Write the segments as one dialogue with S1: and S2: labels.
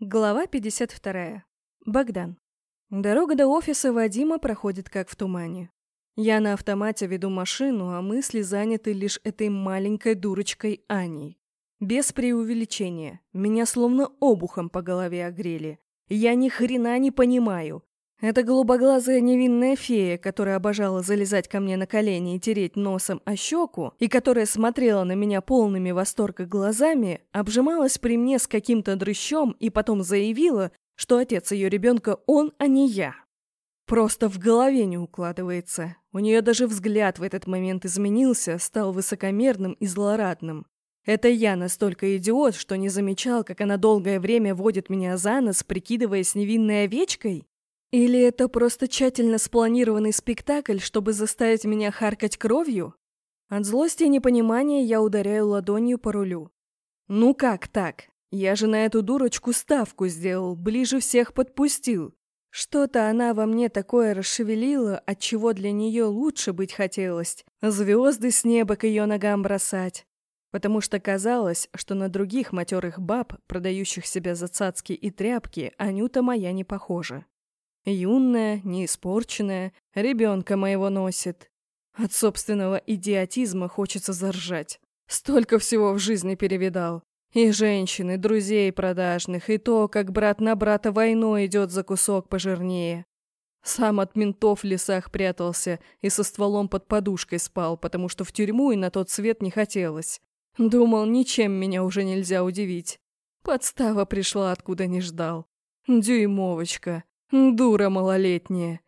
S1: Глава 52. Богдан. Дорога до офиса Вадима проходит как в тумане. Я на автомате веду машину, а мысли заняты лишь этой маленькой дурочкой Аней. Без преувеличения. Меня словно обухом по голове огрели. Я ни хрена не понимаю. Эта голубоглазая невинная фея, которая обожала залезать ко мне на колени и тереть носом о щеку, и которая смотрела на меня полными восторга глазами, обжималась при мне с каким-то дрыщом и потом заявила, что отец ее ребенка он, а не я. Просто в голове не укладывается. У нее даже взгляд в этот момент изменился, стал высокомерным и злорадным. Это я настолько идиот, что не замечал, как она долгое время водит меня за нос, прикидываясь невинной овечкой? Или это просто тщательно спланированный спектакль, чтобы заставить меня харкать кровью? От злости и непонимания я ударяю ладонью по рулю. Ну как так? Я же на эту дурочку ставку сделал, ближе всех подпустил. Что-то она во мне такое расшевелила, от чего для нее лучше быть хотелось. Звезды с неба к ее ногам бросать. Потому что казалось, что на других матерых баб, продающих себя за цацки и тряпки, Анюта моя не похожа. Юная, неиспорченная, ребенка моего носит. От собственного идиотизма хочется заржать. Столько всего в жизни перевидал. И женщин, и друзей продажных, и то, как брат на брата войной идет за кусок пожирнее. Сам от ментов в лесах прятался и со стволом под подушкой спал, потому что в тюрьму и на тот свет не хотелось. Думал, ничем меня уже нельзя удивить. Подстава пришла, откуда не ждал. Дюймовочка. Дура малолетняя.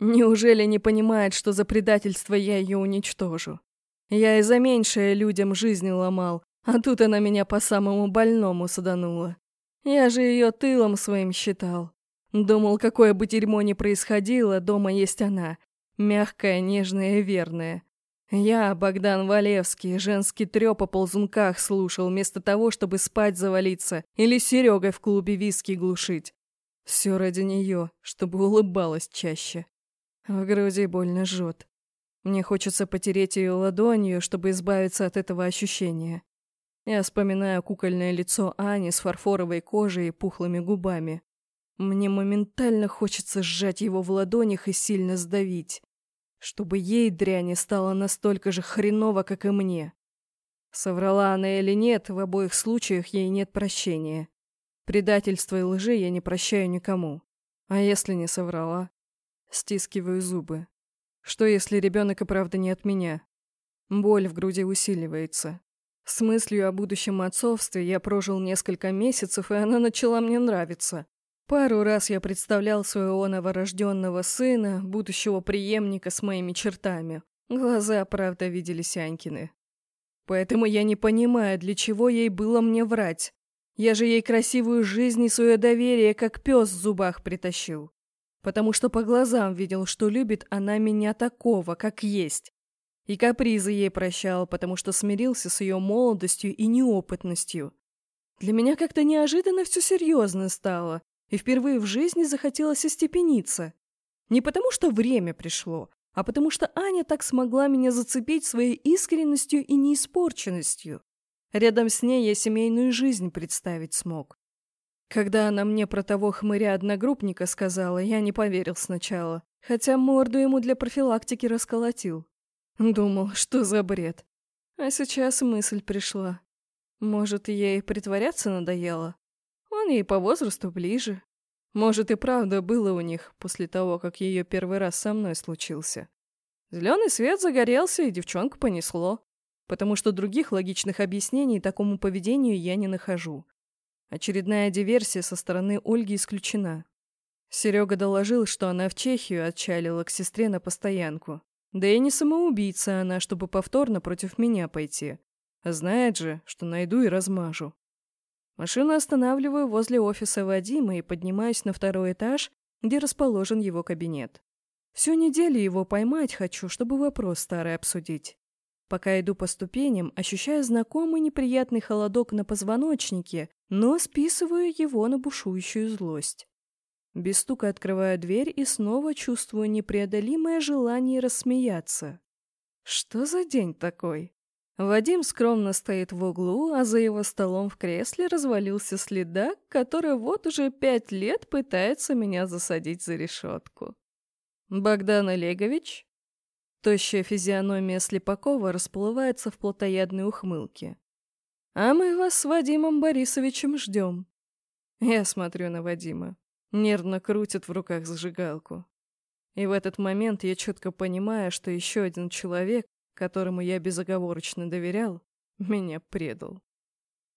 S1: Неужели не понимает, что за предательство я ее уничтожу? Я и за меньшее людям жизни ломал, а тут она меня по самому больному саданула. Я же ее тылом своим считал. Думал, какое бы дерьмо ни происходило, дома есть она. Мягкая, нежная и верная. Я, Богдан Валевский, женский трёп о ползунках слушал, вместо того, чтобы спать завалиться или Серегой в клубе виски глушить. Все ради нее, чтобы улыбалась чаще. В груди больно жжет. Мне хочется потереть ее ладонью, чтобы избавиться от этого ощущения. Я вспоминаю кукольное лицо Ани с фарфоровой кожей и пухлыми губами. Мне моментально хочется сжать его в ладонях и сильно сдавить, чтобы ей дряни стало настолько же хреново, как и мне. Соврала она или нет, в обоих случаях ей нет прощения. Предательства и лжи я не прощаю никому. А если не соврала? Стискиваю зубы. Что, если ребенок и правда не от меня? Боль в груди усиливается. С мыслью о будущем отцовстве я прожил несколько месяцев, и она начала мне нравиться. Пару раз я представлял своего новорожденного сына, будущего преемника с моими чертами. Глаза, правда, видели Сянькины. Поэтому я не понимаю, для чего ей было мне врать. Я же ей красивую жизнь и свое доверие, как пес в зубах притащил. Потому что по глазам видел, что любит она меня такого, как есть. И капризы ей прощал, потому что смирился с ее молодостью и неопытностью. Для меня как-то неожиданно все серьезно стало, и впервые в жизни захотелось остепениться. Не потому что время пришло, а потому что Аня так смогла меня зацепить своей искренностью и неиспорченностью. Рядом с ней я семейную жизнь представить смог. Когда она мне про того хмыря-одногруппника сказала, я не поверил сначала, хотя морду ему для профилактики расколотил. Думал, что за бред. А сейчас мысль пришла. Может, ей притворяться надоело? Он ей по возрасту ближе. Может, и правда было у них после того, как ее первый раз со мной случился. Зеленый свет загорелся, и девчонку понесло потому что других логичных объяснений такому поведению я не нахожу. Очередная диверсия со стороны Ольги исключена. Серега доложил, что она в Чехию отчалила к сестре на постоянку. Да и не самоубийца она, чтобы повторно против меня пойти. знает же, что найду и размажу. Машину останавливаю возле офиса Вадима и поднимаюсь на второй этаж, где расположен его кабинет. Всю неделю его поймать хочу, чтобы вопрос старый обсудить. Пока иду по ступеням, ощущаю знакомый неприятный холодок на позвоночнике, но списываю его на бушующую злость. Без стука открываю дверь и снова чувствую непреодолимое желание рассмеяться. Что за день такой? Вадим скромно стоит в углу, а за его столом в кресле развалился следак, который вот уже пять лет пытается меня засадить за решетку. «Богдан Олегович?» Тощая физиономия Слепакова расплывается в плотоядной ухмылке. «А мы вас с Вадимом Борисовичем ждем». Я смотрю на Вадима. Нервно крутит в руках зажигалку. И в этот момент я четко понимаю, что еще один человек, которому я безоговорочно доверял, меня предал.